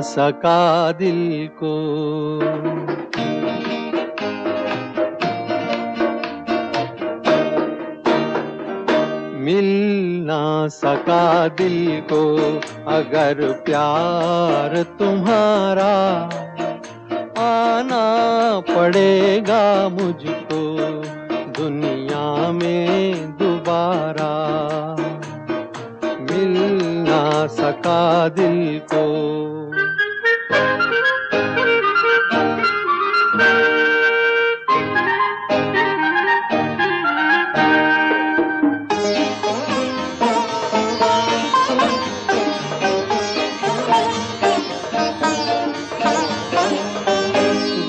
सका दिल को। मिल ना सका दिल को अगर प्यार तुम्हारा आना पड़ेगा मुझको दुनिया में दोबारा। ना सका दिल को।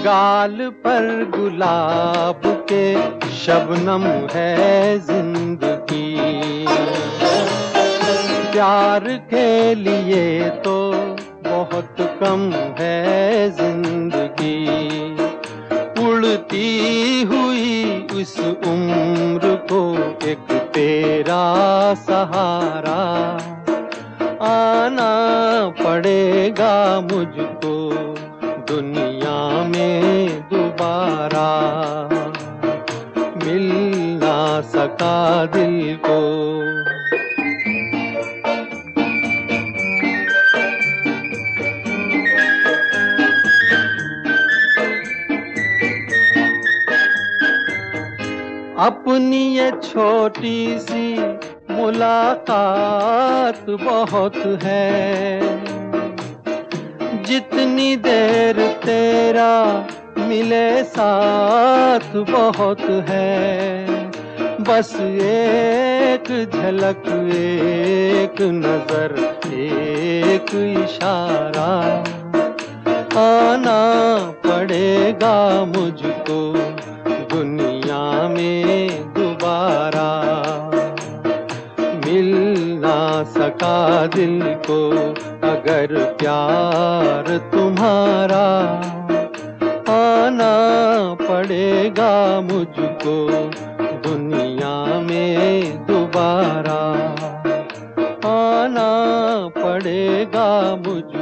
गाल पर गुलाब के शबनम है ज़िंदगी। प्यार के लिए तो बहुत कम है ज़िंदगी। उड़ती हुई उस उम्र को एक तेरा सहारा। आना पड़ेगा मुझको दुनिया में दोबारा। मिल ना सका दिल को। अपनी ये छोटी सी मुलाकात बहुत है। जितनी देर तेरा मिले साथ बहुत है। बस एक झलक, एक नज़र, एक इशारा। आना पड़ेगा मुझको। मिल ना सका दिल को अगर प्यार तुम्हारा आना पड़ेगा मुझको, दुनिया में दोबारा आना पड़ेगा मुझ